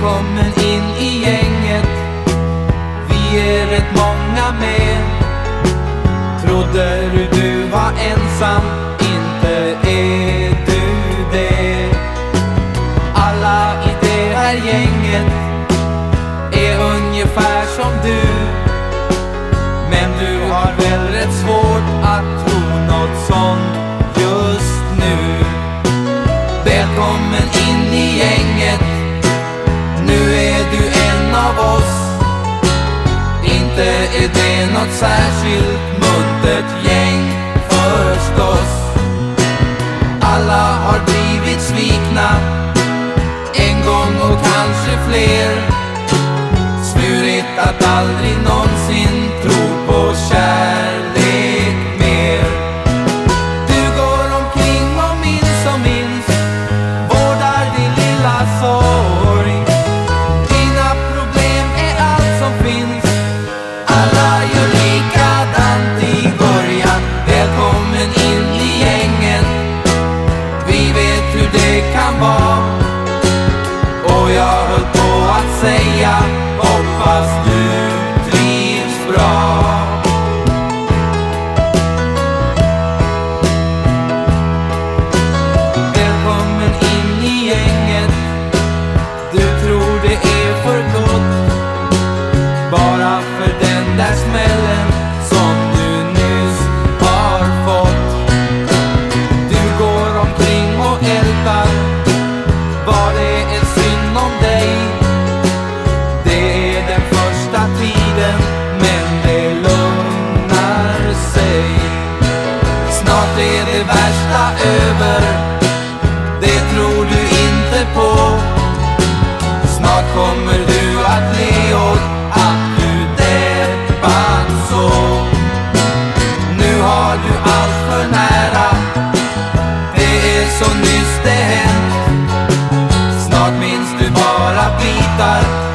Välkommen in i gänget. Vi är rätt många med. Trodde du du var ensam? Inte är du det. Alla i det här gänget. Är ungefär som du. Men du har väl rätt svårt att tro något sånt. Är det något särskilt muntert gäng förstås. Alla har blivit svikna En gång och kanske fler. Svurit att aldrig någonsin säga Hoppas du trivs bra. Välkommen in i gänget. Du tror det är för gott. Bara för den där smällen. Är det värsta över. Det tror du inte på. Snart kommer du att le åt att du deppat så. Nu har du allt för nära. Det är så nyss det hänt. Snart minns du bara bitar.